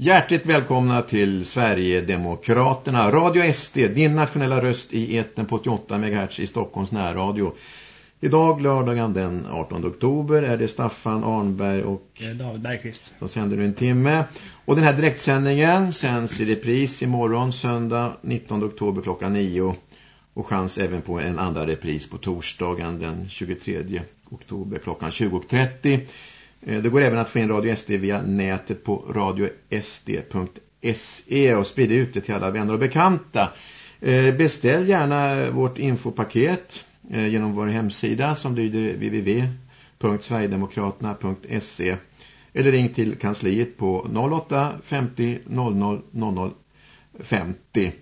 Hjärtligt välkomna till Sverigedemokraterna, Radio SD, din nationella röst i eten på 88 MHz i Stockholms närradio. Idag, lördagen den 18 oktober, är det Staffan Arnberg och David Bergqvist som sänder nu en timme. Och den här direktsändningen sänds i repris imorgon, söndag 19 oktober klockan 9. Och chans även på en andra repris på torsdagen den 23 oktober klockan 20.30. Eh, det går även att få in Radio SD via nätet på radiosd.se och sprida ut det till alla vänner och bekanta. Eh, beställ gärna vårt infopaket eh, genom vår hemsida som lyder www.sverigedemokraterna.se eller ring till kansliet på 08 50 00 00 50.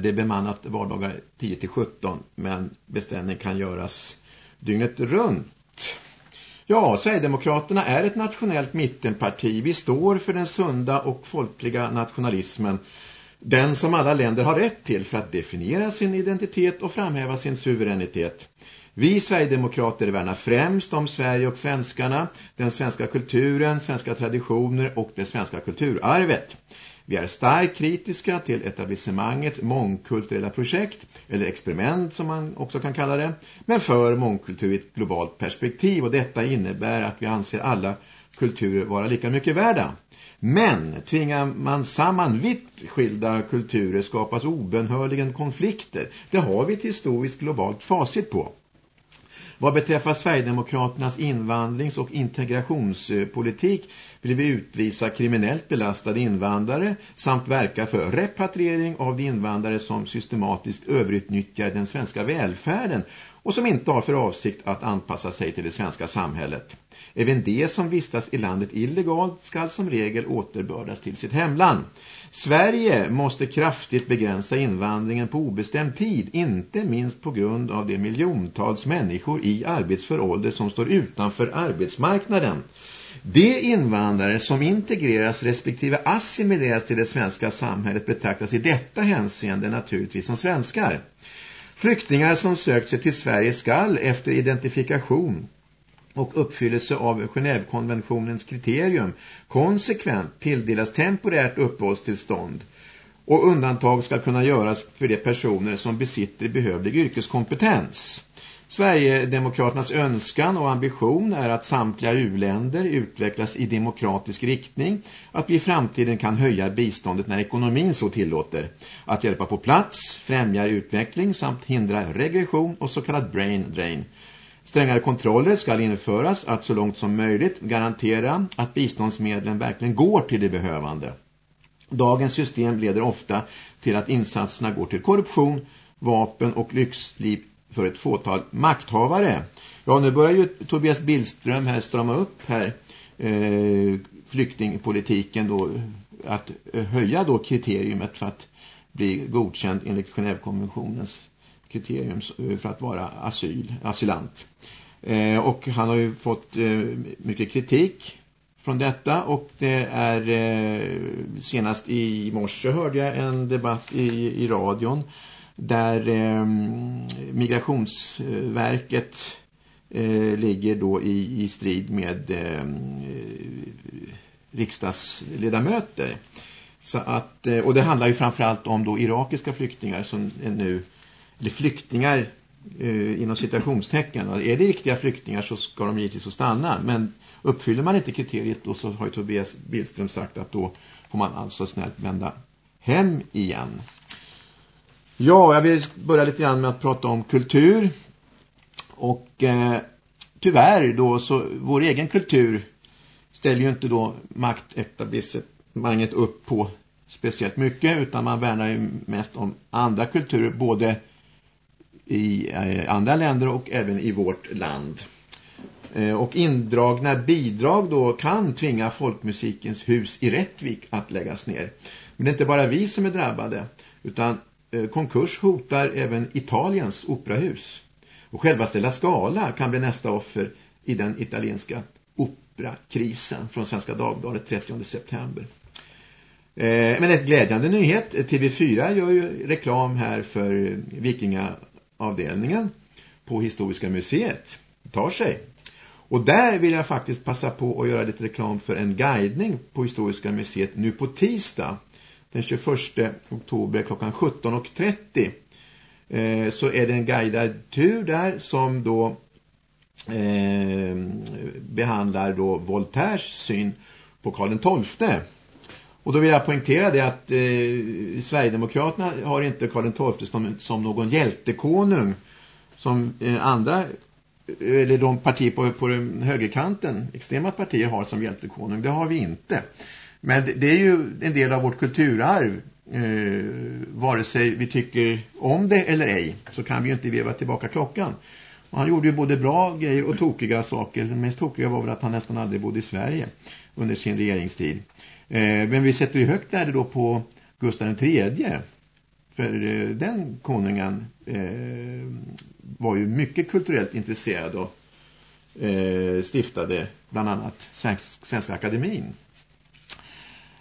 Det är bemannat vardagar 10-17 men beställning kan göras dygnet runt. Ja, Sverigedemokraterna är ett nationellt mittenparti. Vi står för den sunda och folkliga nationalismen. Den som alla länder har rätt till för att definiera sin identitet och framhäva sin suveränitet. Vi Sverigedemokrater värnar främst om Sverige och svenskarna, den svenska kulturen, svenska traditioner och det svenska kulturarvet. Vi är starkt kritiska till etablissemangets mångkulturella projekt, eller experiment som man också kan kalla det, men för mångkultur i ett globalt perspektiv och detta innebär att vi anser alla kulturer vara lika mycket värda. Men tvingar man samman vitt skilda kulturer skapas obenhörligen konflikter. Det har vi ett historiskt globalt facit på. Vad beträffar Sverigedemokraternas invandrings- och integrationspolitik vill vi utvisa kriminellt belastade invandrare samt verka för repatriering av de invandrare som systematiskt överutnyttjar den svenska välfärden och som inte har för avsikt att anpassa sig till det svenska samhället. Även de som vistas i landet illegalt ska som regel återbördas till sitt hemland. Sverige måste kraftigt begränsa invandringen på obestämd tid, inte minst på grund av de miljontals människor i arbetsför ålder som står utanför arbetsmarknaden. De invandrare som integreras respektive assimileras till det svenska samhället betraktas i detta hänseende naturligtvis som svenskar. Flyktingar som sökt sig till Sverige skall efter identifikation och uppfyllelse av Genèvekonventionens kriterium konsekvent tilldelas temporärt uppehållstillstånd och undantag ska kunna göras för de personer som besitter behövlig yrkeskompetens. Sverigedemokraternas önskan och ambition är att samtliga uländer utvecklas i demokratisk riktning, att vi i framtiden kan höja biståndet när ekonomin så tillåter, att hjälpa på plats, främja utveckling samt hindra regression och så kallad brain drain. Strängare kontroller ska införas att så långt som möjligt garantera att biståndsmedlen verkligen går till det behövande. Dagens system leder ofta till att insatserna går till korruption, vapen och lyxliv för ett fåtal makthavare. Ja, nu börjar ju Tobias Billström här strama upp här eh, flyktingpolitiken då att höja då kriteriumet för att bli godkänd enligt Genèvekonventionens kriterium eh, för att vara asyl, asylant. Eh, och han har ju fått eh, mycket kritik från detta och det är eh, senast i morse hörde jag en debatt i, i radion där eh, Migrationsverket eh, ligger då i, i strid med eh, riksdagsledamöter. Så att, eh, och det handlar ju framförallt om då irakiska flyktingar som är nu, eller flyktingar eh, inom citationstecken. Är det riktiga flyktingar så ska de givetvis få stanna. Men uppfyller man inte kriteriet då så har ju Tobias Billström sagt att då får man alltså snällt vända hem igen. Ja, jag vill börja lite grann med att prata om kultur. Och eh, tyvärr då så vår egen kultur ställer ju inte då maktetablissemanget upp på speciellt mycket utan man värnar ju mest om andra kulturer både i eh, andra länder och även i vårt land. Eh, och indragna bidrag då kan tvinga folkmusikens hus i Rättvik att läggas ner. Men det är inte bara vi som är drabbade utan Eh, konkurs hotar även Italiens operahus. Och själva Stella Skala kan bli nästa offer i den italienska operakrisen från Svenska Dagbladet 30 september. Eh, men ett glädjande nyhet. TV4 gör ju reklam här för vikingaavdelningen på Historiska museet. Det tar sig. Och där vill jag faktiskt passa på att göra lite reklam för en guidning på Historiska museet nu på tisdag. Den 21 oktober klockan 17.30 eh, så är det en guidad tur där som då eh, behandlar då Voltaires syn på Karl XII. Och då vill jag poängtera det att eh, Sverigedemokraterna har inte Karl XII som, som någon hjältekonung som eh, andra eh, eller de partier på, på den högerkanten, extrema partier har som hjältekonung. Det har vi inte. Men det, är ju en del av vårt kulturarv. Eh, vare sig vi tycker om det eller ej så kan vi ju inte veva tillbaka klockan. Och han gjorde ju både bra grejer och tokiga saker. Det mest tokiga var väl att han nästan aldrig bodde i Sverige under sin regeringstid. Eh, men vi sätter ju högt värde då på Gustav III. För eh, den konungen eh, var ju mycket kulturellt intresserad och eh, stiftade bland annat Svensk, Svenska Akademin.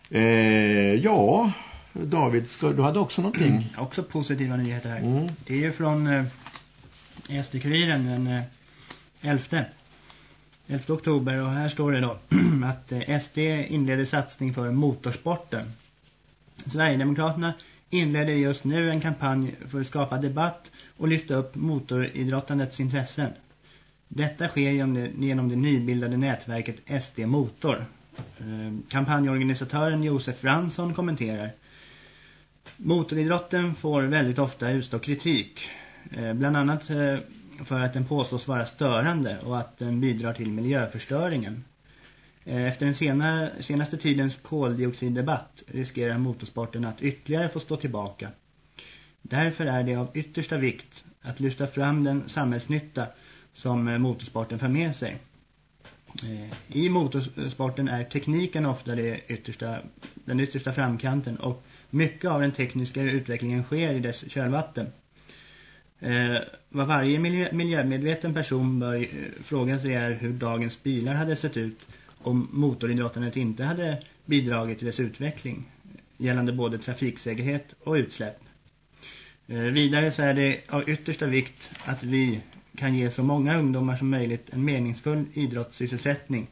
Eh, ja, David, ska, du hade också någonting. Mm, också positiva nyheter här. Mm. Det är ju från eh, SD-kuriren den eh, 11. 11 oktober och här står det då att eh, SD inleder satsning för motorsporten. Sverigedemokraterna inleder just nu en kampanj för att skapa debatt och lyfta upp motoridrottandets intressen. Detta sker genom det, genom det nybildade nätverket SD Motor. Ehm, kampanjorganisatören Josef Fransson kommenterar. Motoridrotten får väldigt ofta utstå kritik. Eh, bland annat eh, för att den påstås vara störande och att den bidrar till miljöförstöringen. Eh, efter den senare, senaste tidens koldioxiddebatt riskerar motorsporten att ytterligare få stå tillbaka. Därför är det av yttersta vikt att lyfta fram den samhällsnytta som motorsporten för med sig. Eh, I motorsporten är tekniken ofta det yttersta, den yttersta framkanten och mycket av den tekniska utvecklingen sker i dess kölvatten. Eh, vad varje miljö, miljömedveten person bör eh, fråga sig är hur dagens bilar hade sett ut om motoridrottandet inte hade bidragit till dess utveckling gällande både trafiksäkerhet och utsläpp. Eh, vidare så är det av yttersta vikt att vi kan ge så många ungdomar som möjligt en meningsfull idrottssysselsättning.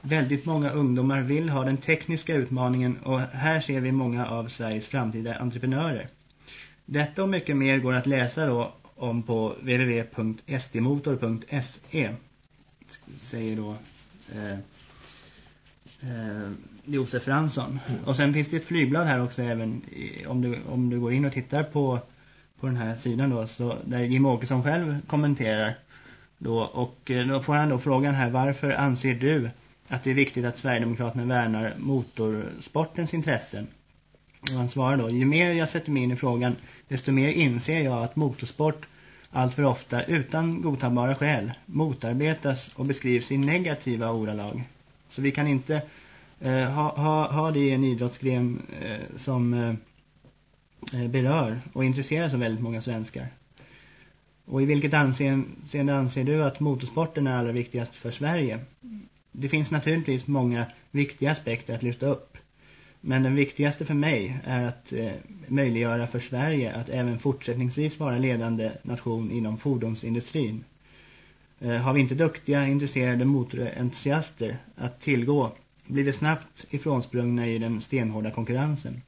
Väldigt många ungdomar vill ha den tekniska utmaningen och här ser vi många av Sveriges framtida entreprenörer. Detta och mycket mer går att läsa då om på www.stmotor.se säger då eh, eh, Josef Fransson. Mm. Och sen finns det ett flygblad här också även om du, om du går in och tittar på, på den här sidan då så där Jim Åkesson själv kommenterar då och eh, då får han då frågan här varför anser du att det är viktigt att Sverigedemokraterna värnar motorsportens intressen? Och han svarar då, ju mer jag sätter mig in i frågan desto mer inser jag att motorsport alltför ofta utan godtagbara skäl motarbetas och beskrivs i negativa ordalag. Så vi kan inte eh, ha, ha, ha det i en idrottsgren eh, som eh, Eh, berör och intresserar så väldigt många svenskar. Och i vilket anseende anser du att motorsporten är allra viktigast för Sverige? Det finns naturligtvis många viktiga aspekter att lyfta upp. Men den viktigaste för mig är att eh, möjliggöra för Sverige att även fortsättningsvis vara ledande nation inom fordonsindustrin. Eh, har vi inte duktiga, intresserade motorentusiaster att tillgå blir det snabbt ifrånsprungna i den stenhårda konkurrensen.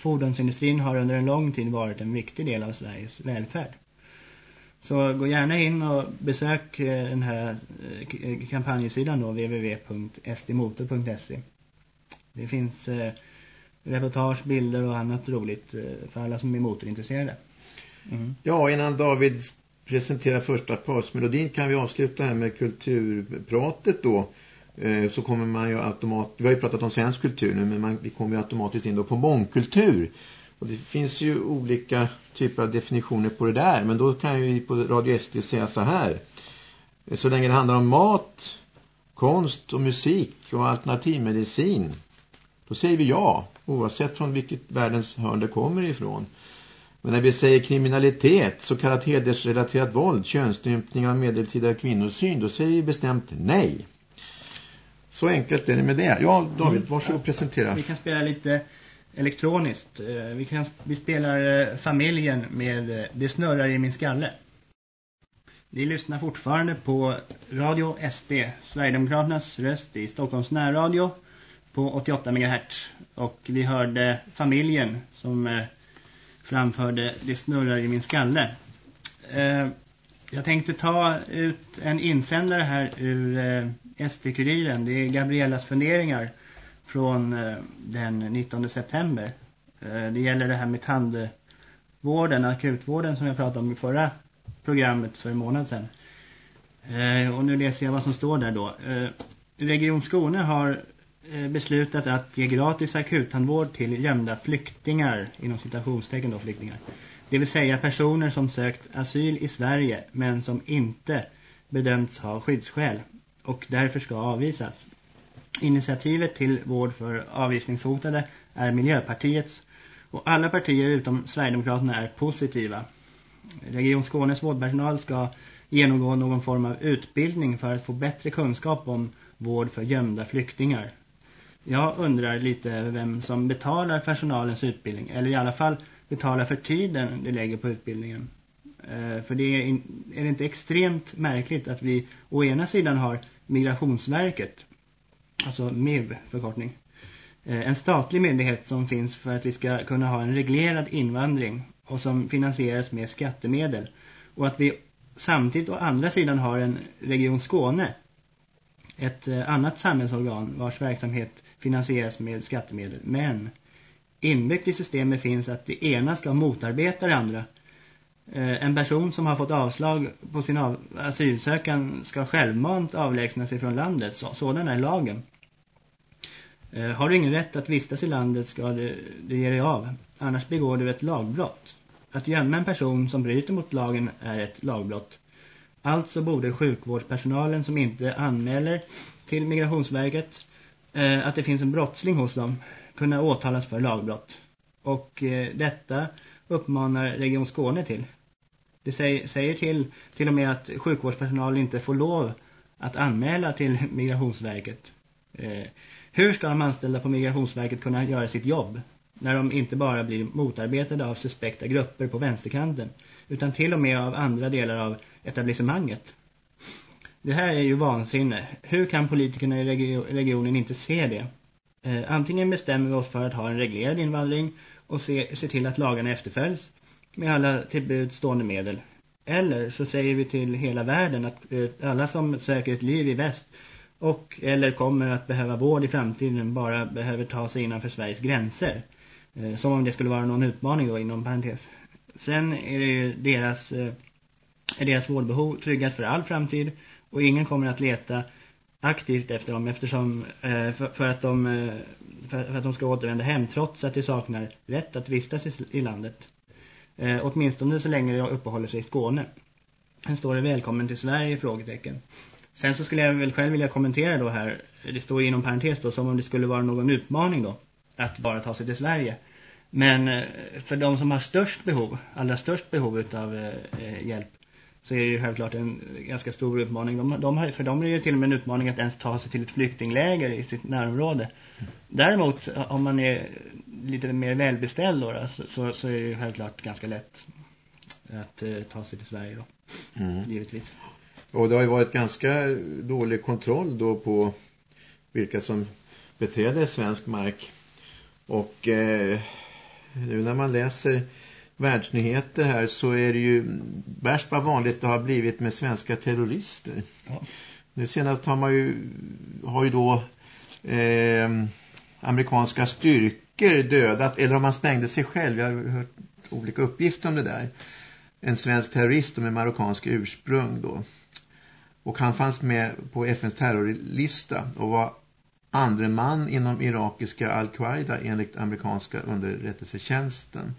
Fordonsindustrin har under en lång tid varit en viktig del av Sveriges välfärd. Så gå gärna in och besök eh, den här eh, kampanjsidan då www.sdmotor.se det finns eh, reportage, bilder och annat roligt för alla som är motorintresserade. Mm. Ja, innan David presenterar första pausmelodin kan vi avsluta här med kulturpratet då. Eh, så kommer man ju automatiskt, vi har ju pratat om svensk kultur nu men man, vi kommer ju automatiskt in då på mångkultur. Och det finns ju olika typer av definitioner på det där. Men då kan ju vi på Radio SD säga så här. Så länge det handlar om mat, konst och musik och alternativmedicin då säger vi ja, oavsett från vilket världens hörn det kommer ifrån. Men när vi säger kriminalitet, så kallat hedersrelaterat våld, könsstympning av medeltida kvinnosyn, då säger vi bestämt nej. Så enkelt är det med det. Ja, David, mm. varsågod presentera. Vi kan spela lite elektroniskt. Eh, vi, kan, vi spelar eh, familjen med eh, Det snurrar i min skalle. Vi lyssnar fortfarande på Radio SD, Sverigedemokraternas röst i Stockholms närradio på 88 MHz. Och vi hörde familjen som framförde Det snurrar i min skalle. Jag tänkte ta ut en insändare här ur SD-kuriren. Det är Gabriellas funderingar från eh, den 19 september. Eh, det gäller det här med tandvården, akutvården som jag pratade om i förra programmet för en månad sedan. Eh, och nu läser jag vad som står där då. Region Skåne har beslutat att ge gratis akuttandvård till gömda flyktingar, inom citationstecken då flyktingar. Det vill säga personer som sökt asyl i Sverige men som inte bedömts ha skyddsskäl och därför ska avvisas. Initiativet till vård för avvisningshotade är Miljöpartiets och alla partier utom Sverigedemokraterna är positiva. Region Skånes vårdpersonal ska genomgå någon form av utbildning för att få bättre kunskap om vård för gömda flyktingar. Jag undrar lite vem som betalar personalens utbildning eller i alla fall betalar för tiden de lägger på utbildningen. Eh, för det är, är det inte extremt märkligt att vi å ena sidan har Migrationsverket, alltså MIV förkortning, eh, en statlig myndighet som finns för att vi ska kunna ha en reglerad invandring och som finansieras med skattemedel. Och att vi samtidigt å andra sidan har en Region Skåne, ett eh, annat samhällsorgan vars verksamhet finansieras med skattemedel. Men inbyggt i systemet finns att det ena ska motarbeta det andra. Eh, en person som har fått avslag på sin av asylsökan ska självmant avlägsna sig från landet. Så, sådan är lagen. Eh, har du ingen rätt att vistas i landet ska du, du ge dig av. Annars begår du ett lagbrott. Att gömma en person som bryter mot lagen är ett lagbrott. Alltså borde sjukvårdspersonalen som inte anmäler till Migrationsverket eh, att det finns en brottsling hos dem kunna åtalas för lagbrott. Och eh, detta uppmanar Region Skåne till. Det säger, säger till, till och med att sjukvårdspersonal inte får lov att anmäla till Migrationsverket. Eh, hur ska de anställda på Migrationsverket kunna göra sitt jobb när de inte bara blir motarbetade av suspekta grupper på vänsterkanten utan till och med av andra delar av etablissemanget? Det här är ju vansinne. Hur kan politikerna i regio regionen inte se det? Eh, antingen bestämmer vi oss för att ha en reglerad invandring och se, se till att lagarna efterföljs med alla tillbudstående medel. Eller så säger vi till hela världen att eh, alla som söker ett liv i väst och eller kommer att behöva vård i framtiden bara behöver ta sig innanför Sveriges gränser. Eh, som om det skulle vara någon utmaning då inom parentes. Sen är det ju deras, eh, är deras vårdbehov tryggat för all framtid och ingen kommer att leta aktivt efter dem eftersom för, för, att de, för, för, att de ska återvända hem trots att de saknar rätt att vistas i, i landet. Eh, åtminstone så länge jag uppehåller sig i Skåne. Sen står det välkommen till Sverige frågetecken. Sen så skulle jag väl själv vilja kommentera då här, det står inom parentes då, som om det skulle vara någon utmaning då, att bara ta sig till Sverige. Men eh, för de som har störst behov, allra störst behov av eh, eh, hjälp, så är det ju självklart en ganska stor utmaning. De, de har, för dem är det till och med en utmaning att ens ta sig till ett flyktingläger i sitt närområde. Däremot, om man är lite mer välbeställd då, så, så, så är det ju självklart ganska lätt att eh, ta sig till Sverige då, mm. givetvis. Och det har ju varit ganska dålig kontroll då på vilka som beträder svensk mark. Och eh, nu när man läser världsnyheter här så är det ju värst vad vanligt det har blivit med svenska terrorister. Ja. Nu senast har man ju, har ju då eh, amerikanska styrkor dödat, eller om han sprängde sig själv, jag har hört olika uppgifter om det där. En svensk terrorist med marokkansk ursprung då. Och han fanns med på FNs terrorlista och var andre man inom irakiska Al-Qaida enligt amerikanska underrättelsetjänsten.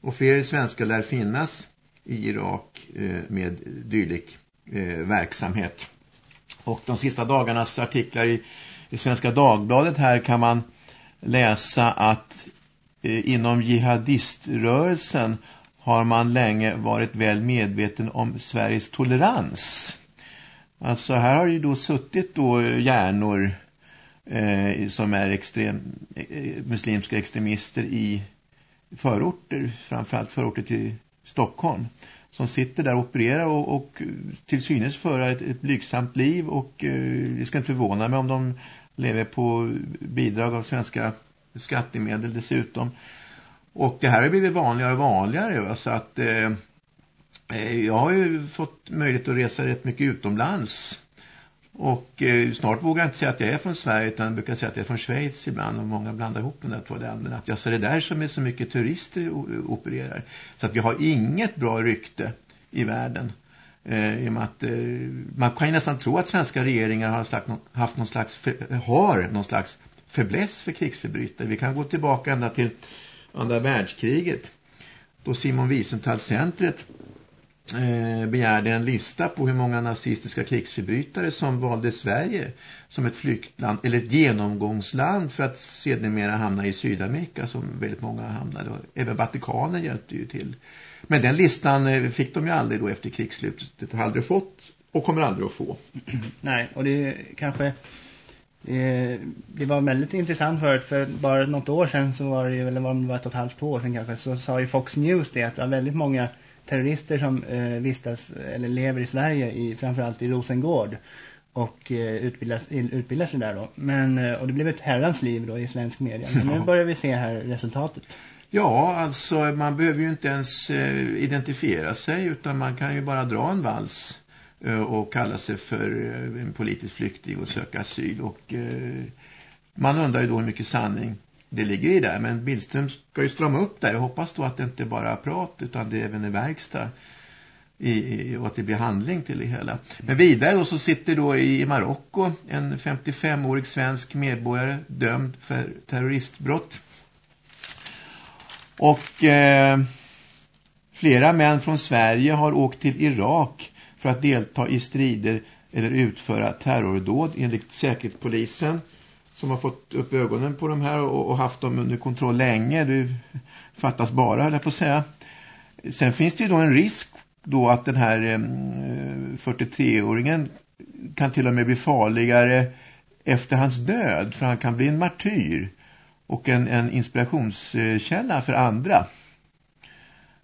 Och fler svenskar lär finnas i Irak eh, med dylik eh, verksamhet. Och de sista dagarnas artiklar i, i Svenska Dagbladet här kan man läsa att eh, inom jihadiströrelsen har man länge varit väl medveten om Sveriges tolerans. Alltså här har ju då suttit då hjärnor eh, som är extrem, eh, muslimska extremister i förorter, framförallt förorter till Stockholm som sitter där och opererar och, och till synes föra ett, ett blygsamt liv och eh, det ska inte förvåna mig om de lever på bidrag av svenska skattemedel dessutom. Och det här har blivit vanligare och vanligare va? så att eh, eh, jag har ju fått möjlighet att resa rätt mycket utomlands och eh, snart vågar jag inte säga att jag är från Sverige utan jag brukar säga att jag är från Schweiz ibland och många blandar ihop de där två länderna. Att jag ser det där som är så mycket turister opererar. Så att vi har inget bra rykte i världen. Eh, i och med att, eh, man kan ju nästan tro att svenska regeringar har slags, haft någon slags, har någon slags förbläss för krigsförbrytare. Vi kan gå tillbaka ända till andra världskriget. Då Simon Wiesenthal-centret Eh, begärde en lista på hur många nazistiska krigsförbrytare som valde Sverige som ett flyktland eller ett genomgångsland för att sedermera hamna i Sydamerika som väldigt många hamnade. Även Vatikanen hjälpte ju till. Men den listan eh, fick de ju aldrig då efter krigsslutet. Det har aldrig fått och kommer aldrig att få. Nej, och det är kanske Eh, det var väldigt intressant förut för bara något år sedan så var det ju, eller var det var ett och ett halvt år sedan kanske, så sa ju Fox News det att det var väldigt många terrorister som eh, vistas eller lever i Sverige, i, framförallt i Rosengård och eh, utbildas, utbildas där då. Men, eh, och det blev ett herrans liv då i svensk media. Men nu börjar vi se här resultatet. Ja, alltså man behöver ju inte ens identifiera sig utan man kan ju bara dra en vals och kalla sig för en politisk flykting och söka asyl. Och man undrar ju då hur mycket sanning det ligger i där. Men Billström ska ju strama upp där och hoppas då att det inte bara är prat utan det är även är verkstad. I, och att det blir handling till det hela. Men vidare då så sitter då i Marocko en 55-årig svensk medborgare dömd för terroristbrott. Och eh, flera män från Sverige har åkt till Irak för att delta i strider eller utföra terrordåd enligt säkerhetspolisen som har fått upp ögonen på de här och, och haft dem under kontroll länge. Det fattas bara, höll jag på att säga. Sen finns det ju då en risk då att den här eh, 43-åringen kan till och med bli farligare efter hans död för han kan bli en martyr och en, en inspirationskälla för andra.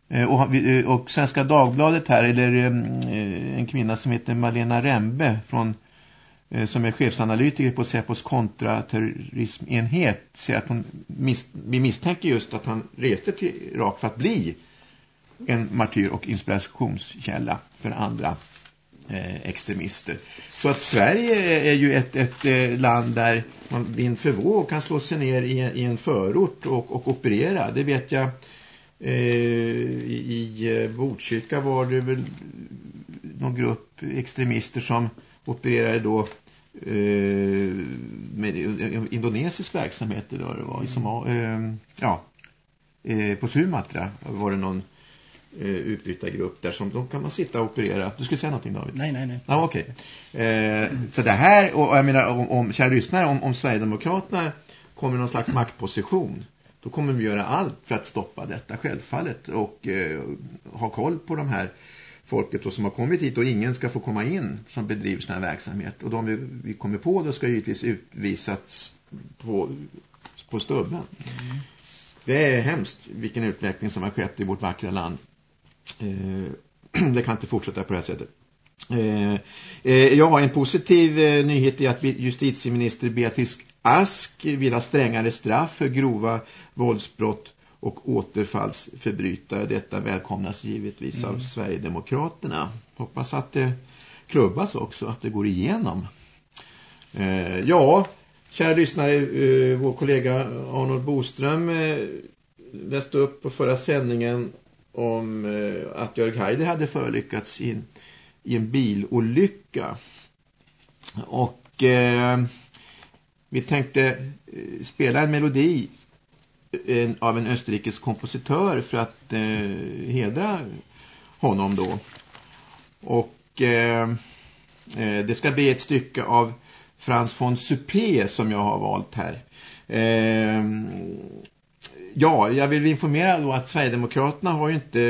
Eh, och, eh, och Svenska Dagbladet här, eller eh, en kvinna som heter Malena Rembe från, Eh, som är chefsanalytiker på Säpos kontraterrorismenhet säger att hon mis, vi misstänker just att han reste till Irak för att bli en martyr och inspirationskälla för andra eh, extremister. Så att Sverige är ju ett, ett eh, land där man vind för våg kan slå sig ner i, i en förort och, och operera. Det vet jag Eh, i Botkyrka var det väl någon grupp extremister som opererade då eh, med indonesisk verksamhet då det var som mm. ja på Sumatra var det någon utbytargrupp där som de kan man sitta och operera. Du skulle säga någonting David? Nej, nej, nej. Ah. Okay. Eh, så det här, och jag menar om, om kära lyssnare, om, om Sverigedemokraterna kommer någon slags maktposition då kommer vi göra allt för att stoppa detta självfallet och eh, ha koll på de här folket och som har kommit hit och ingen ska få komma in som bedriver sån här verksamhet. Och de vi, vi kommer på då ska givetvis utvisas på, på stubben. Mm. Det är hemskt vilken utveckling som har skett i vårt vackra land. Eh, det kan inte fortsätta på det här sättet. Eh, eh, jag har en positiv eh, nyhet i att justitieminister Beatrice Ask vill ha strängare straff för grova våldsbrott och återfallsförbrytare. Detta välkomnas givetvis mm. av Sverigedemokraterna. Hoppas att det klubbas också, att det går igenom. Eh, ja, kära lyssnare, eh, vår kollega Arnold Boström eh, läste upp på förra sändningen om eh, att Jörg Heider hade förolyckats i, i en bilolycka. Och eh, vi tänkte eh, spela en melodi en, av en österrikisk kompositör för att eh, hedra honom då. Och eh, eh, det ska bli ett stycke av Frans von Suppé som jag har valt här. Eh, ja, jag vill informera då att Sverigedemokraterna har ju inte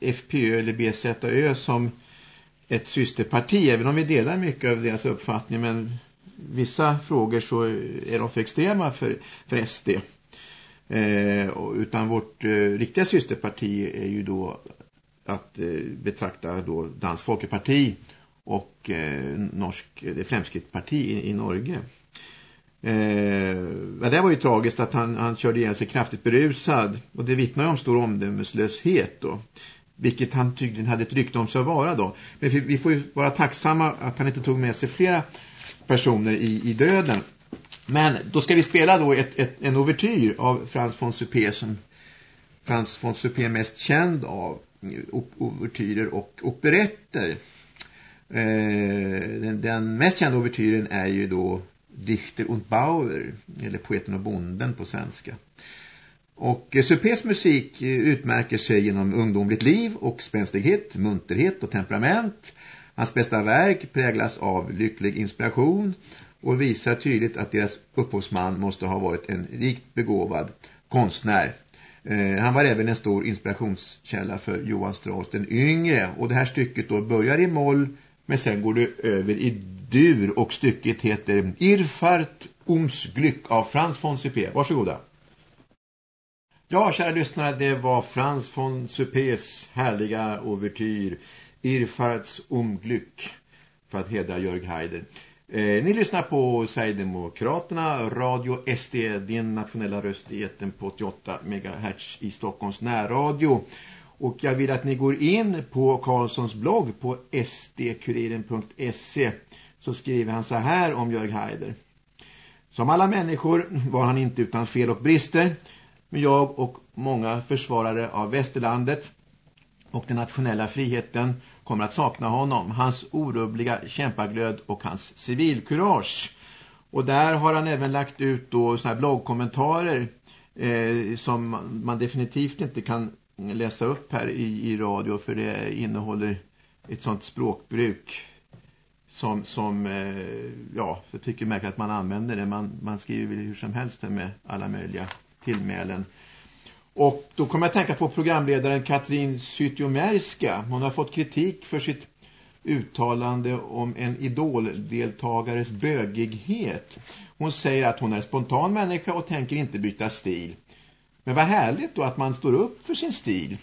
FPÖ eller BZÖ som ett systerparti, även om vi delar mycket av deras uppfattning, men vissa frågor så är de för extrema för, för SD. Eh, utan vårt eh, riktiga systerparti är ju då att eh, betrakta då Dansk Folkeparti och eh, norsk, eh, det Fremskrittsparti i, i Norge. Eh, det var ju tragiskt att han, han körde igen sig kraftigt berusad och det vittnar ju om stor omdömeslöshet då. Vilket han tydligen hade ett rykte om sig att vara då. Men vi, vi får ju vara tacksamma att han inte tog med sig flera personer i, i döden. Men då ska vi spela då ett, ett, en overtyr av Frans von Suppé som Frans von Suppé är mest känd av overtyrer och operetter. Eh, den, den, mest kända overtyren är ju då Dichter und Bauer, eller Poeten och bonden på svenska. Och eh, Suppés musik eh, utmärker sig genom ungdomligt liv och spänstighet, munterhet och temperament. Hans bästa verk präglas av lycklig inspiration och visar tydligt att deras upphovsman måste ha varit en rikt begåvad konstnär. Eh, han var även en stor inspirationskälla för Johan Strauss den yngre och det här stycket då börjar i moll men sen går det över i dur och stycket heter Irfart ums Glück av Frans von Suppé. Varsågoda. Ja, kära lyssnare, det var Frans von Suppés härliga overtyr Irfarts Umglück för att hedra Jörg Haider. Eh, ni lyssnar på Sverigedemokraterna, Radio SD, din nationella röst i eten på 88 MHz i Stockholms närradio. Och jag vill att ni går in på Karlssons blogg på sdkuriren.se så skriver han så här om Jörg Haider. Som alla människor var han inte utan fel och brister, men jag och många försvarare av västerlandet och den nationella friheten kommer att sakna honom, hans orubbliga kämpaglöd och hans civilkurage. Och där har han även lagt ut då såna här bloggkommentarer eh, som man definitivt inte kan läsa upp här i, i radio för det innehåller ett sånt språkbruk som, som eh, ja, jag tycker märker att man använder det. Man, man skriver hur som helst med alla möjliga tillmälen. Och då kommer jag att tänka på programledaren Katrin Zytomierska. Hon har fått kritik för sitt uttalande om en idoldeltagares bögighet. Hon säger att hon är spontan människa och tänker inte byta stil. Men vad härligt då att man står upp för sin stil.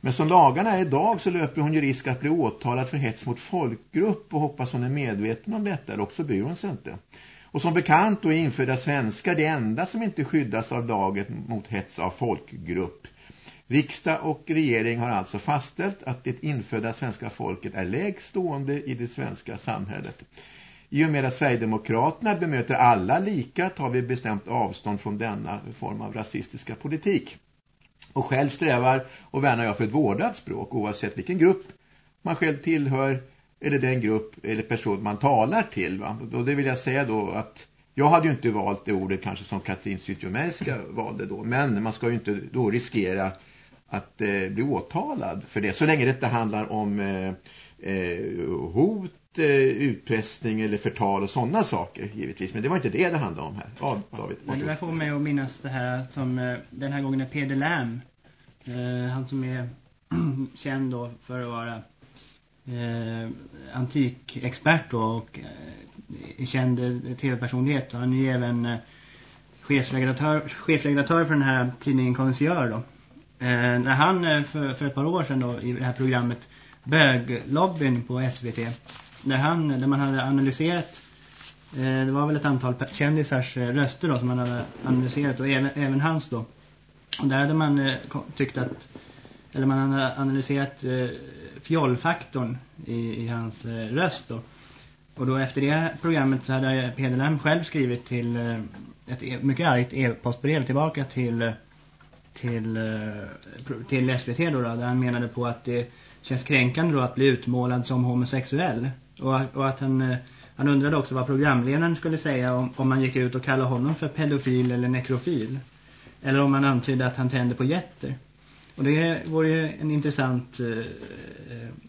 Men som lagarna är idag så löper hon ju risk att bli åtalad för hets mot folkgrupp och hoppas hon är medveten om detta, eller också bryr hon sig inte. Och som bekant då är infödda svenskar det enda som inte skyddas av laget mot hets av folkgrupp. Riksdag och regering har alltså fastställt att det infödda svenska folket är lägst stående i det svenska samhället. I och med att Sverigedemokraterna bemöter alla lika tar vi bestämt avstånd från denna form av rasistiska politik. Och själv strävar och värnar jag för ett vårdat språk oavsett vilken grupp man själv tillhör eller den grupp eller person man talar till. Va? Och det vill jag säga då att jag hade ju inte valt det ordet kanske som Katrin Zytomierska valde då. Men man ska ju inte då riskera att eh, bli åtalad för det. Så länge det inte handlar om eh, eh, hot, eh, utpressning eller förtal och sådana saker givetvis. Men det var inte det det handlade om här. Ja, David, Men där får mig att minnas det här som eh, den här gången är Peder Lam. Eh, han som är känd då för att vara eh, antikexpert då och eh, känd eh, tv-personlighet. Han är ju även eh, chefredaktör, chefredaktör för den här tidningen Konsör då. Eh, när han eh, för, för ett par år sedan då i det här programmet Böglobbyn på SVT där, han, där man hade analyserat eh, det var väl ett antal kändisars röster då som man hade analyserat och även, även hans då. Och där hade man tyckt att eller man har analyserat eh, fjollfaktorn i, i hans eh, röst då. Och då efter det programmet så hade Peder själv skrivit till eh, ett e, mycket argt e-postbrev tillbaka till eh, till, eh, till SVT då, då där han menade på att det känns kränkande då att bli utmålad som homosexuell. Och, och att han, eh, han undrade också vad programledaren skulle säga om, om man gick ut och kallade honom för pedofil eller nekrofil. Eller om man antydde att han tände på jätter. Och det vore ju en intressant, eh,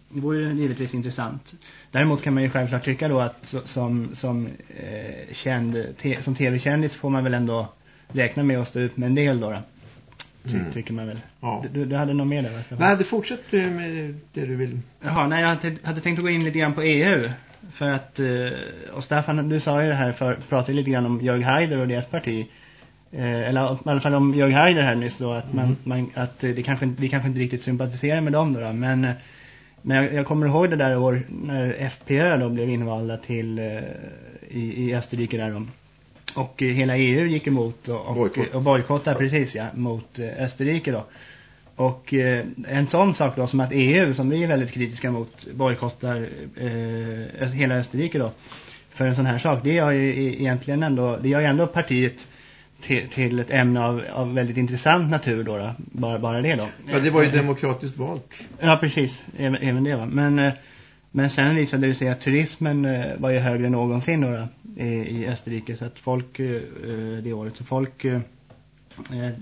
det vore ju givetvis intressant. Däremot kan man ju självklart tycka då att som, som, eh, känd, te, som tv-kändis får man väl ändå räkna med att stå ut med en del då. då. Ty, mm. Tycker man väl. Ja. Du, du hade något mer där? Nej, du fortsätter med det du vill. Jaha, nej, jag hade, hade tänkt att gå in lite grann på EU. För att, eh, och Staffan, du sa ju det här, för, pratade lite grann om Jörg Haider och deras parti. Eh, eller i alla fall om Jörg Heider här nyss då, att, man, mm. man, att det kanske, vi kanske inte riktigt sympatiserar med dem då, då men, eh, men jag, jag, kommer ihåg det där år när FPÖ då blev invalda till eh, i, i Österrike där de, och hela EU gick emot och, och, och bojkottade precis ja, mot Österrike då. Och eh, en sån sak då som att EU som vi är väldigt kritiska mot bojkottar eh, hela Österrike då för en sån här sak. Det gör ju egentligen ändå, det gör ju ändå partiet till, till ett ämne av, av väldigt intressant natur då, då, Bara, bara det då. Ja, det var ju demokratiskt valt. Ja, precis. Även, även det va. Men, eh, men sen visade det sig att turismen eh, var ju högre än någonsin då, då i, i Österrike. Så att folk eh, det året, så folk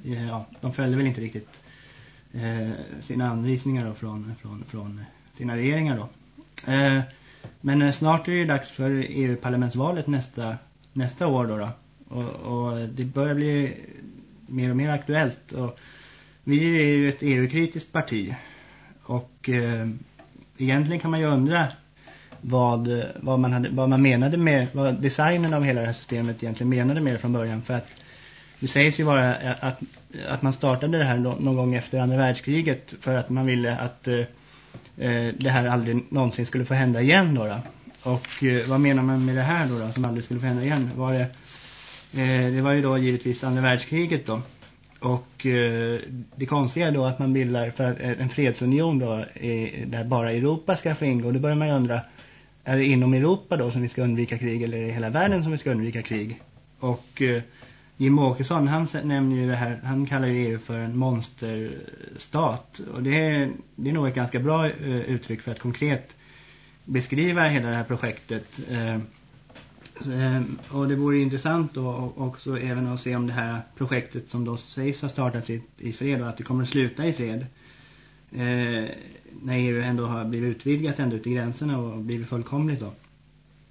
ja, de följde väl inte riktigt sina anvisningar då från, från, från sina regeringar då. Men snart är det dags för EU-parlamentsvalet nästa, nästa år då. då. Och, och, det börjar bli mer och mer aktuellt. Och vi är ju ett EU-kritiskt parti. Och eh, egentligen kan man ju undra vad, vad, man hade, vad man menade med, vad designen av hela det här systemet egentligen menade med det från början. För att det sägs ju vara att, att man startade det här någon gång efter andra världskriget för att man ville att eh, eh, det här aldrig någonsin skulle få hända igen då. då. Och eh, vad menar man med det här då, då som aldrig skulle få hända igen? Var det Eh, det var ju då givetvis andra världskriget då. Och eh, det konstiga då att man bildar för att, eh, en fredsunion då där bara Europa ska få ingå. Då börjar man ju undra, är det inom Europa då som vi ska undvika krig eller är det hela världen som vi ska undvika krig? Och Jim Åkesson han nämner ju det här, han kallar ju EU för en monsterstat. Och det är, det är nog ett ganska bra uttryck för att konkret beskriva hela det här projektet. Ehm, och det vore intressant då också även att se om det här projektet som då sägs ha startats i, i fred och att det kommer att sluta i fred. Eh, när EU ändå har blivit utvidgat ända ut i gränserna och blivit fullkomligt då.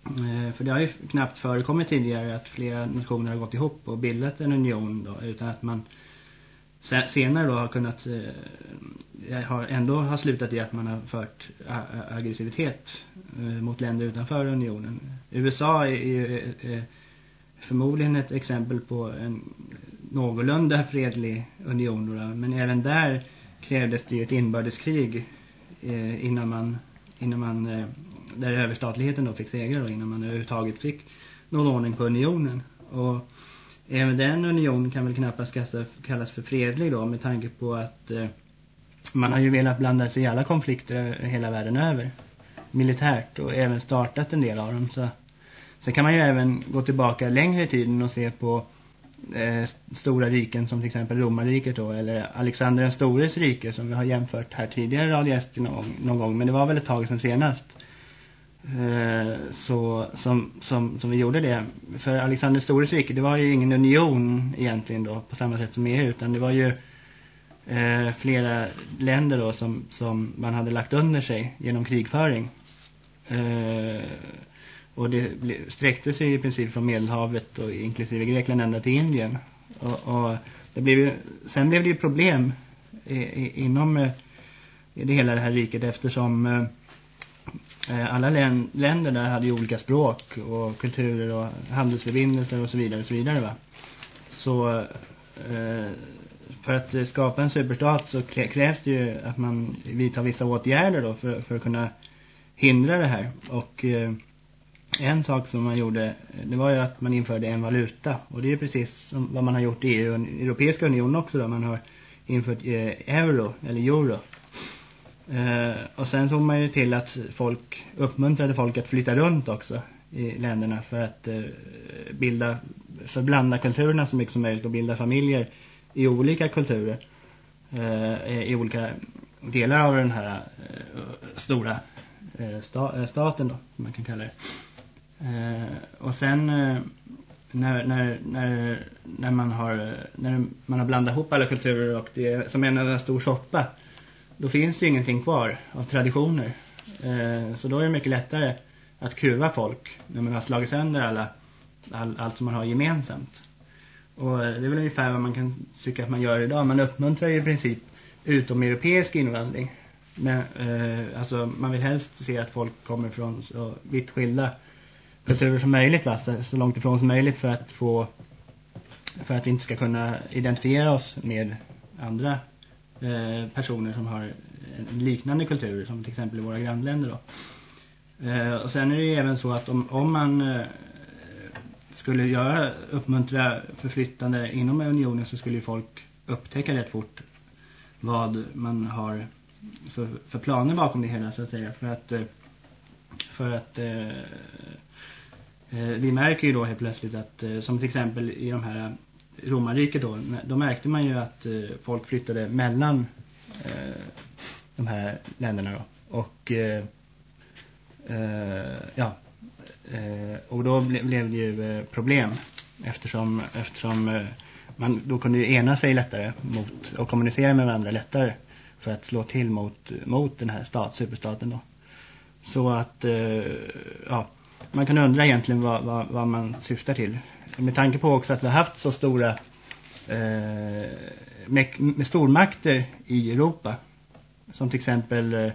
Eh, för det har ju knappt förekommit tidigare att flera nationer har gått ihop och bildat en union då, utan att man senare då har kunnat eh, har ändå har slutat i att man har fört aggressivitet eh, mot länder utanför unionen. USA är ju eh, eh, förmodligen ett exempel på en någorlunda fredlig union då, men även där krävdes det ju ett inbördeskrig eh, innan man innan man eh, där överstatligheten då fick segra då, innan man överhuvudtaget fick någon ordning på unionen och Även den unionen kan väl knappast kallas för fredlig då med tanke på att eh, man har ju velat blanda sig i alla konflikter hela världen över. Militärt och även startat en del av dem. Så, Sen kan man ju även gå tillbaka längre i tiden och se på eh, stora riken som till exempel Romarriket då. Eller Alexander den stores rike som vi har jämfört här tidigare Radio någon, någon gång. Men det var väl ett tag sedan senast. Eh, så som, som, som vi gjorde det. För Alexander Stores rike, det var ju ingen union egentligen då på samma sätt som EU utan det var ju eh, flera länder då som, som man hade lagt under sig genom krigföring. Eh, och det sträckte sig i princip från Medelhavet och inklusive Grekland ända till Indien. Och, och det blev ju, sen blev det ju problem i, i, inom eh, det hela det här riket eftersom eh, Eh, alla länder där hade ju olika språk och kulturer och handelsförbindelser och så vidare och så vidare va. Så eh, för att skapa en superstat så krävs det ju att man vidtar vissa åtgärder då för, för att kunna hindra det här. Och eh, en sak som man gjorde det var ju att man införde en valuta. Och det är precis som vad man har gjort i EU, Europeiska unionen också då. Man har infört eh, euro eller euro. Eh, och sen såg man ju till att folk uppmuntrade folk att flytta runt också i länderna för att eh, bilda, förblanda kulturerna så mycket som möjligt och bilda familjer i olika kulturer eh, i olika delar av den här eh, stora eh, sta eh, staten då, som man kan kalla det. Eh, och sen eh, när, när, när, när, man har, när man har blandat ihop alla kulturer och det är som en enda stor soppa då finns det ju ingenting kvar av traditioner. Eh, så då är det mycket lättare att kuva folk när man har slagit sönder alla, all, allt som man har gemensamt. Och eh, det är väl ungefär vad man kan tycka att man gör idag. Man uppmuntrar ju i princip utomeuropeisk invandring. Men, eh, alltså man vill helst se att folk kommer från så vitt skilda kulturer som möjligt va? Så, så långt ifrån som möjligt för att få för att vi inte ska kunna identifiera oss med andra Eh, personer som har en liknande kultur, som till exempel i våra grannländer då. Eh, och sen är det ju även så att om, om man eh, skulle göra uppmuntra förflyttande inom unionen så skulle ju folk upptäcka rätt fort vad man har för, för planer bakom det hela så att säga. För att, för att eh, vi märker ju då helt plötsligt att som till exempel i de här romarriket då, då märkte man ju att eh, folk flyttade mellan eh, de här länderna då. Och eh, eh, ja, eh, och då ble, blev det ju problem eftersom, eftersom man då kunde ju ena sig lättare mot och kommunicera med varandra lättare för att slå till mot, mot den här stat, superstaten då. Så att ja, man kan undra egentligen vad, vad, vad, man syftar till. Med tanke på också att vi har haft så stora eh, med, med stormakter i Europa. Som till exempel eh,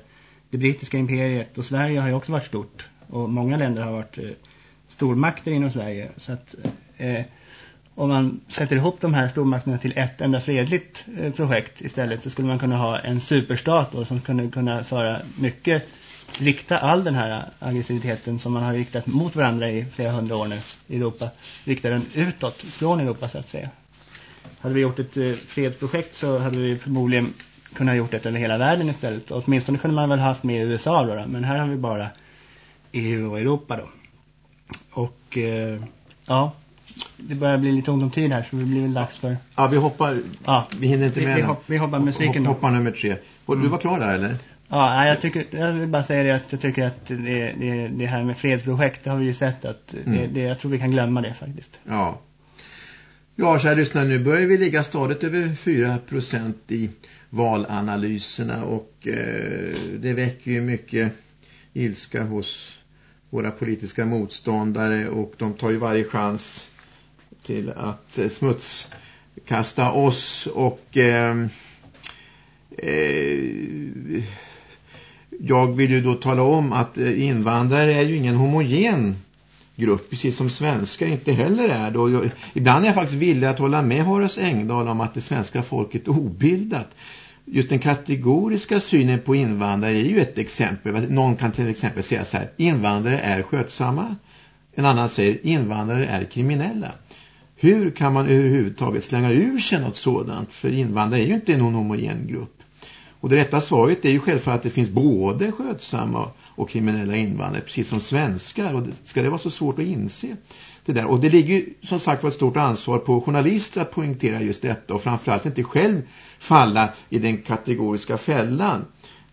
det brittiska imperiet och Sverige har ju också varit stort. Och många länder har varit eh, stormakter inom Sverige. Så att eh, om man sätter ihop de här stormakterna till ett enda fredligt eh, projekt istället så skulle man kunna ha en superstat då, som kunde kunna föra mycket rikta all den här aggressiviteten som man har riktat mot varandra i flera hundra år nu i Europa, rikta den utåt från Europa så att säga. Hade vi gjort ett eh, fredsprojekt så hade vi förmodligen kunnat gjort det över hela världen istället. Och åtminstone kunde man väl haft med USA då, då, men här har vi bara EU och Europa då. Och eh, ja, det börjar bli lite ont om tid här så det blir väl dags för... Ja, vi hoppar. Ja, vi hinner inte med. Vi, hopp, vi hoppar musiken Hopp, Hoppar nummer tre. Och du mm. var klar där eller? Ja, jag, tycker, jag vill bara säga det att jag tycker att det, det, det här med fredsprojekt det har vi ju sett att mm. det, det, jag tror vi kan glömma det faktiskt. Ja. Ja, kära lyssnare, nu börjar vi ligga stadigt över 4% i valanalyserna och eh, det väcker ju mycket ilska hos våra politiska motståndare och de tar ju varje chans till att eh, smutskasta oss och eh, eh, jag vill ju då tala om att eh, invandrare är ju ingen homogen grupp, precis som svenskar inte heller är. Då. Jag, ibland är jag faktiskt villig att hålla med Horace Engdahl om att det svenska folket är obildat. Just den kategoriska synen på invandrare är ju ett exempel. Någon kan till exempel säga så här, invandrare är skötsamma. En annan säger, invandrare är kriminella. Hur kan man överhuvudtaget slänga ur sig något sådant? För invandrare är ju inte någon homogen grupp. Och det rätta svaret är ju självklart att det finns både skötsamma och kriminella invandrare, precis som svenskar. Och ska det vara så svårt att inse det där? Och det ligger ju som sagt var ett stort ansvar på journalister att poängtera just detta. Och framförallt inte själv falla i den kategoriska fällan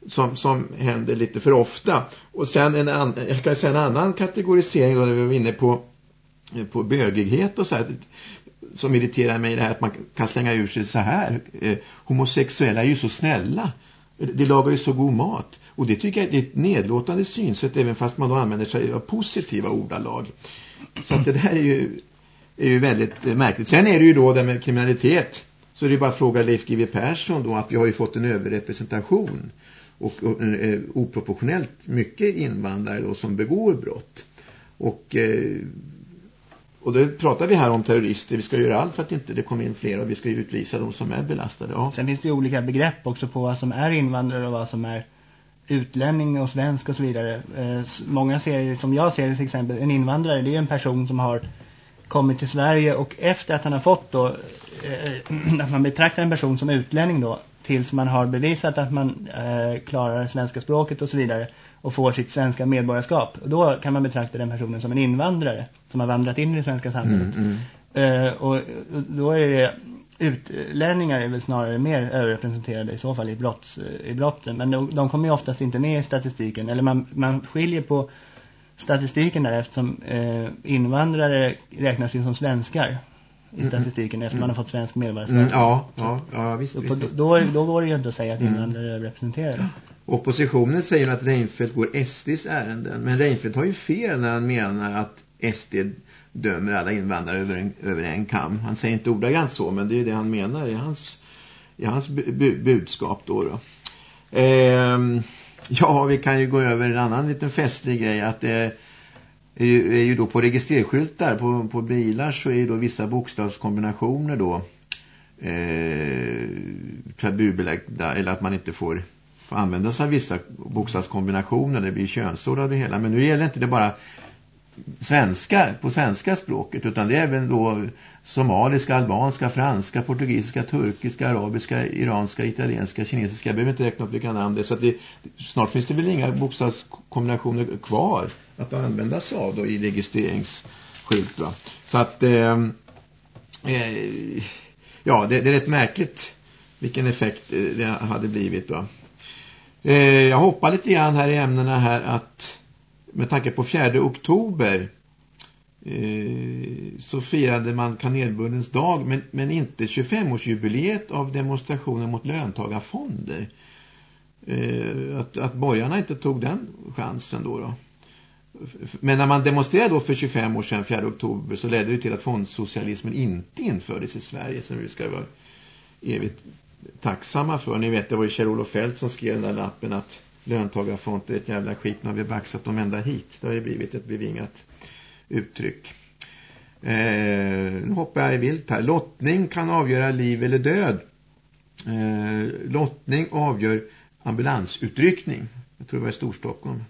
som, som händer lite för ofta. Och sen en, an, jag kan säga en annan kategorisering då, när vi var inne på, på bögighet och så här, som irriterar mig det här att man kan slänga ur sig så här. Eh, homosexuella är ju så snälla. De lagar ju så god mat. Och det tycker jag är ett nedlåtande synsätt även fast man då använder sig av positiva ordalag. Så att det där är ju, är ju väldigt eh, märkligt. Sen är det ju då det med kriminalitet. Så är det bara att fråga Leif G.W. Persson då att vi har ju fått en överrepresentation och, och eh, oproportionellt mycket invandrare då som begår brott. Och eh, och då pratar vi här om terrorister. Vi ska göra allt för att inte det kommer in fler och vi ska utvisa de som är belastade. Ja. Sen finns det ju olika begrepp också på vad som är invandrare och vad som är utlänning och svensk och så vidare. Eh, många ser, som jag ser det till exempel, en invandrare det är en person som har kommit till Sverige och efter att han har fått då, eh, att man betraktar en person som utlänning då tills man har bevisat att man eh, klarar svenska språket och så vidare och får sitt svenska medborgarskap. Och då kan man betrakta den personen som en invandrare som har vandrat in i det svenska samhället. Mm, mm. Uh, och då är det utlänningar är väl snarare mer överrepresenterade i så fall i, brotts, i brotten. Men de, de kommer ju oftast inte med i statistiken. Eller man, man skiljer på statistiken där eftersom eh, invandrare räknas ju som svenskar i mm, statistiken mm, eftersom man har fått svensk medborgarskap. Mm, ja, ja, ja, visst, visst, visst. Då, då går det ju inte att säga att mm. invandrare är överrepresenterade. Oppositionen säger att Reinfeldt går SDs ärenden. Men Reinfeldt har ju fel när han menar att SD dömer alla invandrare över en, över en kam. Han säger inte ordagrant så, men det är det han menar i hans, i hans bu budskap då. då. Ehm, ja, vi kan ju gå över en annan liten festlig grej. Att det, är ju, är ju då på registreringsskyltar på, på bilar så är ju då vissa bokstavskombinationer då eh, tabubelagda eller att man inte får, får använda sig av vissa bokstavskombinationer det blir könsord av det hela men nu gäller inte det bara svenska på svenska språket utan det är även då somaliska, albanska, franska, portugisiska, turkiska, arabiska, iranska, italienska, kinesiska. Jag behöver inte räkna upp vilka namn det är så att det, snart finns det väl inga bokstavskombinationer kvar att använda sig av då i registreringsskylt va? Så att eh, eh, ja, det, det, är rätt märkligt vilken effekt eh, det hade blivit va? Eh, jag hoppar lite grann här i ämnena här att med tanke på 4 oktober eh, så firade man kanelbullens dag men, men inte 25-årsjubileet av demonstrationen mot löntagarfonder. Eh, att, att borgarna inte tog den chansen då då. Men när man demonstrerade då för 25 år sedan, 4 oktober, så ledde det till att fondsocialismen inte infördes i Sverige, Så nu ska vara evigt tacksamma för. Ni vet, det var ju Kjell-Olof Fält som skrev den där lappen att löntagarfonder är ett jävla skit, nu har vi baxat dem ända hit. Det har ju blivit ett bevingat uttryck. Eh, nu hoppar jag i vilt här. Lottning kan avgöra liv eller död. Eh, lottning avgör ambulansutryckning. Jag tror det var i Storstockholm.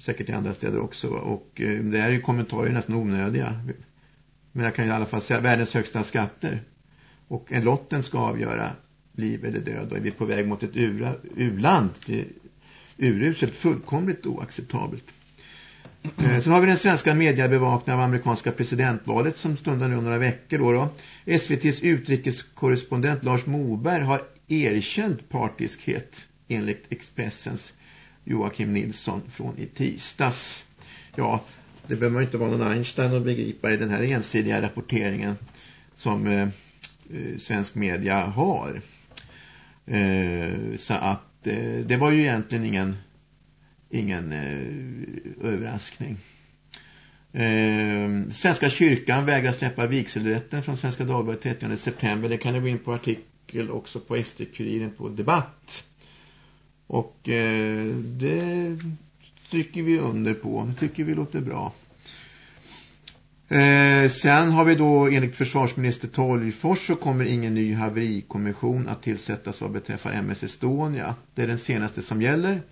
Säkert i andra städer också. Och eh, det här är ju kommentarer nästan onödiga. Men jag kan ju i alla fall säga världens högsta skatter. Och en lotten ska avgöra liv eller död. Och är vi på väg mot ett u-land. Det är uruselt fullkomligt oacceptabelt. Eh, sen har vi den svenska mediebevakningen av amerikanska presidentvalet som stundar nu om några veckor. Då, då. SVTs utrikeskorrespondent Lars Moberg har erkänt partiskhet enligt Expressens Joakim Nilsson från i tisdags. Ja, det behöver man inte vara någon Einstein att begripa i den här ensidiga rapporteringen som eh, eh svensk media har. Eh, så att eh, det var ju egentligen ingen ingen eh, överraskning. Eh, Svenska kyrkan vägrar släppa vigselrätten från Svenska Dagbladet 30 september. Det kan du gå in på artikel också på SD-kuriren på debatt. Och eh, det tycker vi under på. Det tycker vi låter bra. Eh, sen har vi då enligt försvarsminister Tolgfors så kommer ingen ny haverikommission att tillsättas vad beträffar MS Estonia. Det är den senaste som gäller.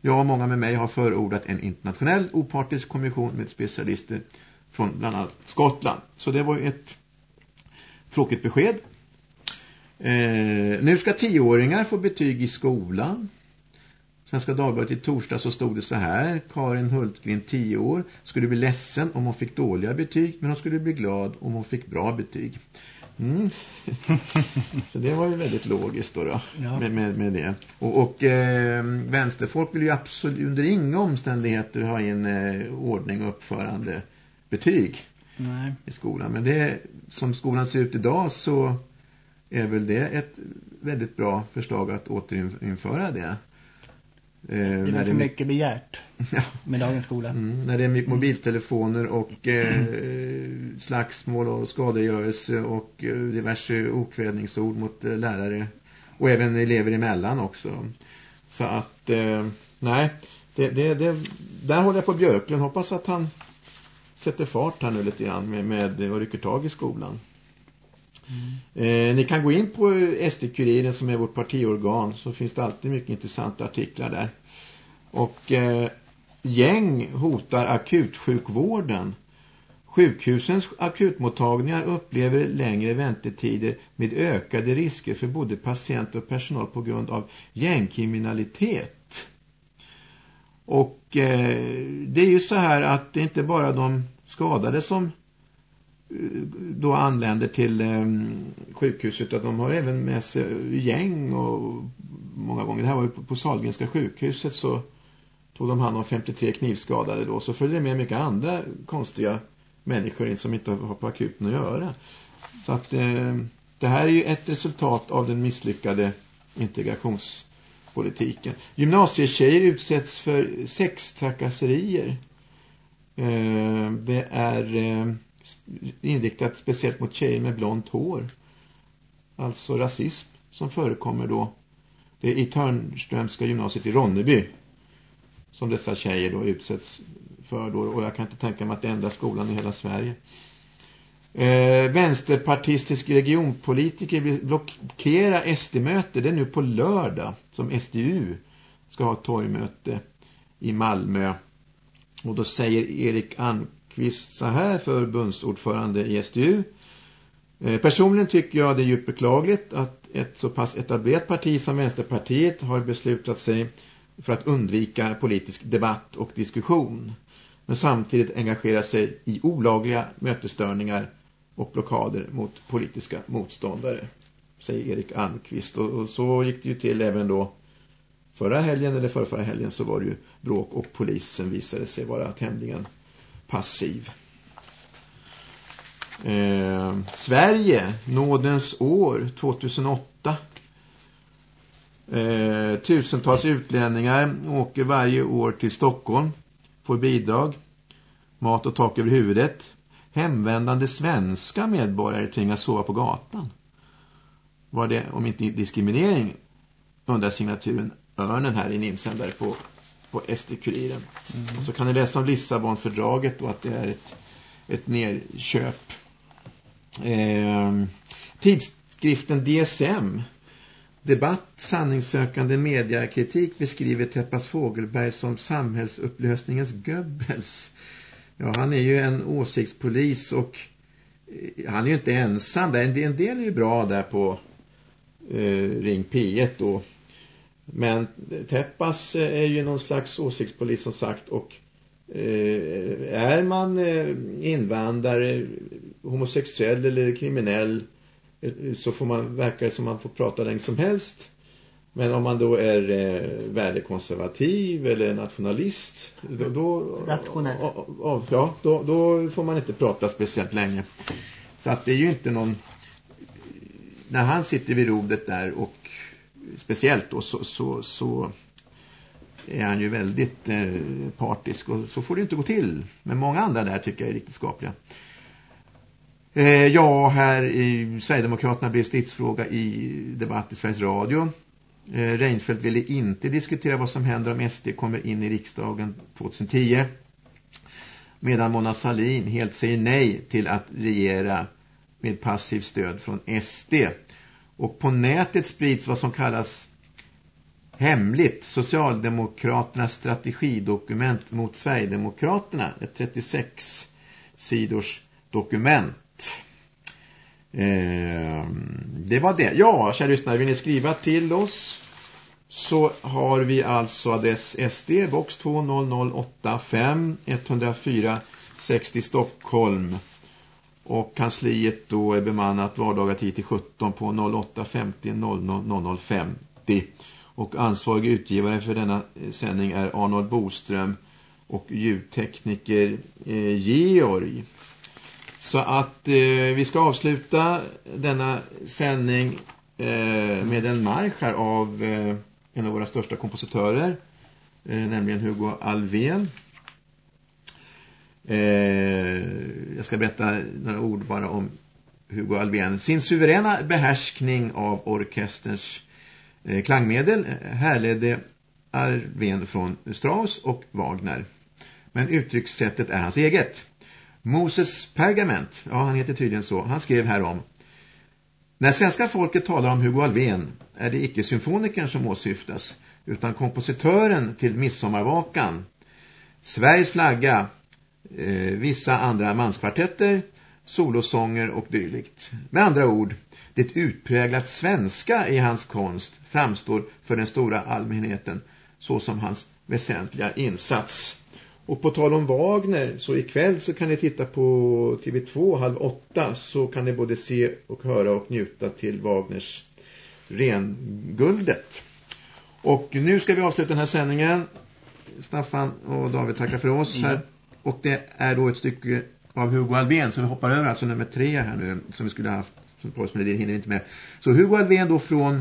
Jag och många med mig har förordat en internationell opartisk kommission med specialister från bland annat Skottland. Så det var ett tråkigt besked. Eh, nu ska tioåringar få betyg i skolan. Svenska Dagbladet i torsdag så stod det så här. Karin Hultgren, 10 år, skulle bli ledsen om hon fick dåliga betyg men hon skulle bli glad om hon fick bra betyg. Mm. så det var ju väldigt logiskt då, då ja. med, med, med, det. Och, och eh, vänsterfolk vill ju absolut under inga omständigheter ha in eh, ordning och uppförande betyg Nej. i skolan. Men det, som skolan ser ut idag så är väl det ett väldigt bra förslag att återinföra det. Eh, det är väl för mycket begärt med dagens skola. Mm, när det är mobiltelefoner och eh, slagsmål och skadegörelse och eh, diverse okvädningsord mot eh, lärare och även elever emellan också. Så att, eh, nej, det, det, det, där håller jag på Björklund. Hoppas att han sätter fart här nu lite grann med, med och rycker tag i skolan. Mm. Eh, ni kan gå in på SD-kuriren som är vårt partiorgan så finns det alltid mycket intressanta artiklar där. Och eh, gäng hotar akutsjukvården. Sjukhusens akutmottagningar upplever längre väntetider med ökade risker för både patienter och personal på grund av gängkriminalitet. Och eh, det är ju så här att det är inte bara de skadade som då anländer till eh, sjukhuset att de har även med sig gäng och många gånger, det här var ju på, på Salgenska sjukhuset så tog de hand om 53 knivskadade då så följde det med mycket andra konstiga människor som inte har på akuten att göra. Så att eh, det här är ju ett resultat av den misslyckade integrationspolitiken. Gymnasietjejer utsätts för sextrakasserier. Eh, det är eh, inriktat speciellt mot tjejer med blont hår. Alltså rasism som förekommer då. Det är i Törnströmska gymnasiet i Ronneby som dessa tjejer då utsätts för då. Och jag kan inte tänka mig att det är enda skolan i hela Sverige. Eh, vänsterpartistisk regionpolitiker vill blockera SD-möte. Det är nu på lördag som SDU ska ha torgmöte i Malmö. Och då säger Erik Anqvist så här, förbundsordförande i SDU. Eh, personligen tycker jag det är djupt beklagligt att ett så pass etablerat parti som Vänsterpartiet har beslutat sig för att undvika politisk debatt och diskussion. Men samtidigt engagera sig i olagliga mötesstörningar och blockader mot politiska motståndare, säger Erik Almqvist. Och, och, så gick det ju till även då förra helgen eller förra, förra helgen så var det ju bråk och polisen visade sig vara tämligen passiv. Eh, Sverige, nådens år 2008. Eh, tusentals utlänningar åker varje år till Stockholm, får bidrag, mat och tak över huvudet. Hemvändande svenska medborgare tvingas sova på gatan. Var det, om inte diskriminering, undrar signaturen Örnen här i en insändare på, på SD-kuriren. Mm. så kan ni läsa om Lissabonfördraget och att det är ett, ett nerköp. Eh, tidskriften DSM Debatt, sanningssökande mediakritik beskriver Teppas Fågelberg som samhällsupplösningens Goebbels. Ja, han är ju en åsiktspolis och eh, han är ju inte ensam där. En del är ju bra där på eh, Ring P1 då. Men Teppas är ju någon slags åsiktspolis som sagt och eh, är man eh, invandrare, homosexuell eller kriminell eh, så får man verka som man får prata länge som helst. Men om man då är eh, värdekonservativ eller nationalist då, då, Nationell. ja, då, då får man inte prata speciellt länge. Så att det är ju inte någon när han sitter vid rodet där och speciellt då så, så, så är han ju väldigt eh, partisk och så får det inte gå till. Men många andra där tycker jag är riktigt skapliga. Eh, ja, här i Sverigedemokraterna blev stridsfråga i debatt i Sveriges Radio. Eh, Reinfeldt ville inte diskutera vad som händer om SD kommer in i riksdagen 2010. Medan Mona Salin helt säger nej till att regera med passiv stöd från SD. Och på nätet sprids vad som kallas hemligt Socialdemokraternas strategidokument mot Sverigedemokraterna. Ett 36 sidors dokument. Eh, det var det. Ja, kära lyssnare, vill ni skriva till oss så har vi alltså adress SD, box 20085 104 60 Stockholm. Och kansliet då är bemannat vardagar 10-17 på 0850 00 0050. Och ansvarig utgivare för denna eh, sändning är Arnold Boström och ljudtekniker eh, Georg. Så att eh, vi ska avsluta denna sändning eh, med en marsch här av eh, en av våra största kompositörer, eh, nämligen Hugo Alvén. Eh, jag ska berätta några ord bara om Hugo Alvén. Sin suveräna behärskning av orkesterns eh, klangmedel eh, härledde Alvén från Strauss och Wagner. Men uttryckssättet är hans eget. Moses Pergament, ja han heter tydligen så, han skrev här om När svenska folket talar om Hugo Alvén är det icke symfonikern som åsyftas utan kompositören till Midsommarvakan. Sveriges flagga eh, vissa andra manskvartetter, solosånger och dylikt. Med andra ord, det utpräglat svenska i hans konst framstår för den stora allmänheten såsom hans väsentliga insats. Och på tal om Wagner så ikväll så kan ni titta på TV2 halv åtta så kan ni både se och höra och njuta till Wagners Renguldet. Och nu ska vi avsluta den här sändningen. Staffan och David tackar för oss här. Mm. Och det är då ett stycke av Hugo Alvén som vi hoppar över, alltså nummer tre här nu, som vi skulle ha haft som porrsmelodi, hinner inte med. Så Hugo Alvén då från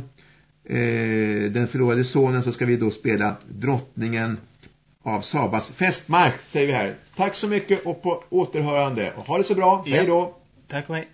eh, Den förlorade sonen så ska vi då spela Drottningen av Sabas festmark, säger vi här. Tack så mycket och på återhörande. Och ha det så bra. Ja. Hej då. Tack och hej.